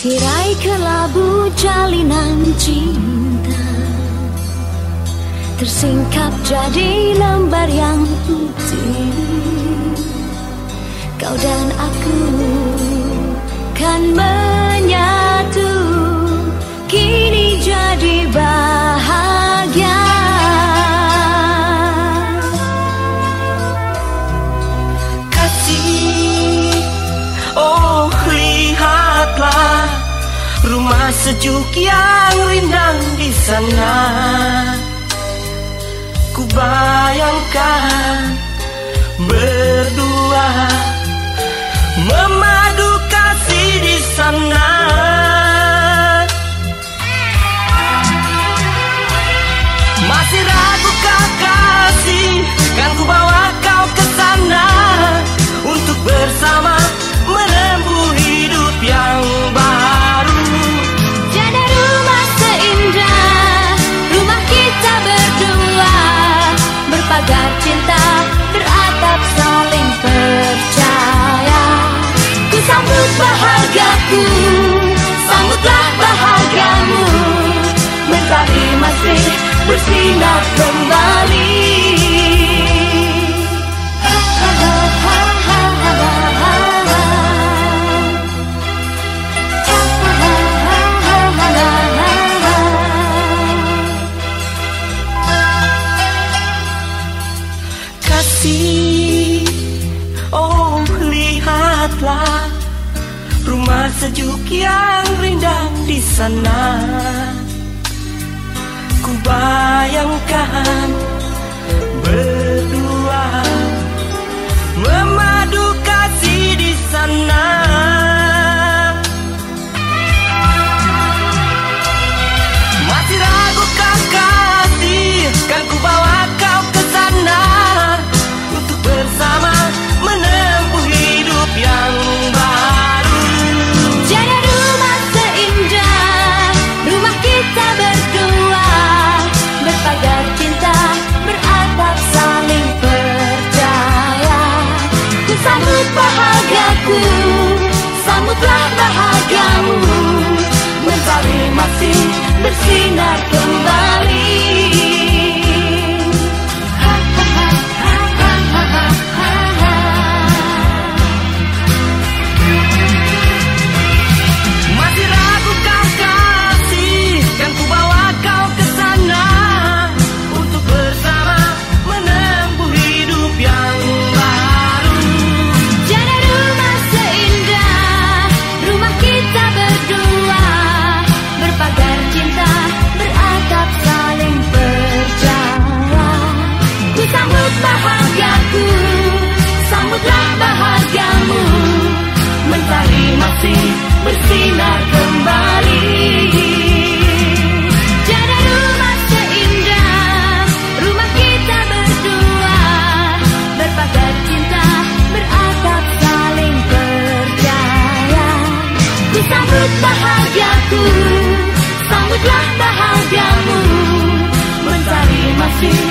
Tirai kelabu jalinan cinta. Tersingkap jadi lembar yang putih. Kau dan aku kan ber sejuk yang rindang di sana. Ku bayangkan berdua Memadu kasih di sana. Masih ragu kasih? Kan ku bawa sambutlah bahagiamu. Mentari masih bersinar kembali. Kasih Oh lihatlah Rumah sejuk yang rindang di sana. Ku bayangkan sambut bahagiaku, sambutlah bahagiamu. Mentari masih bersinar kembali see.